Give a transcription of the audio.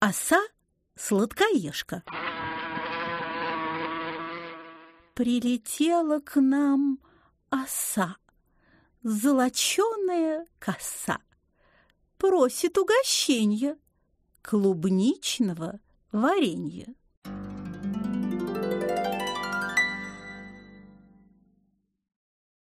Оса-сладкоежка. Прилетела к нам оса, золоченая коса, Просит угощенья, клубничного варенья.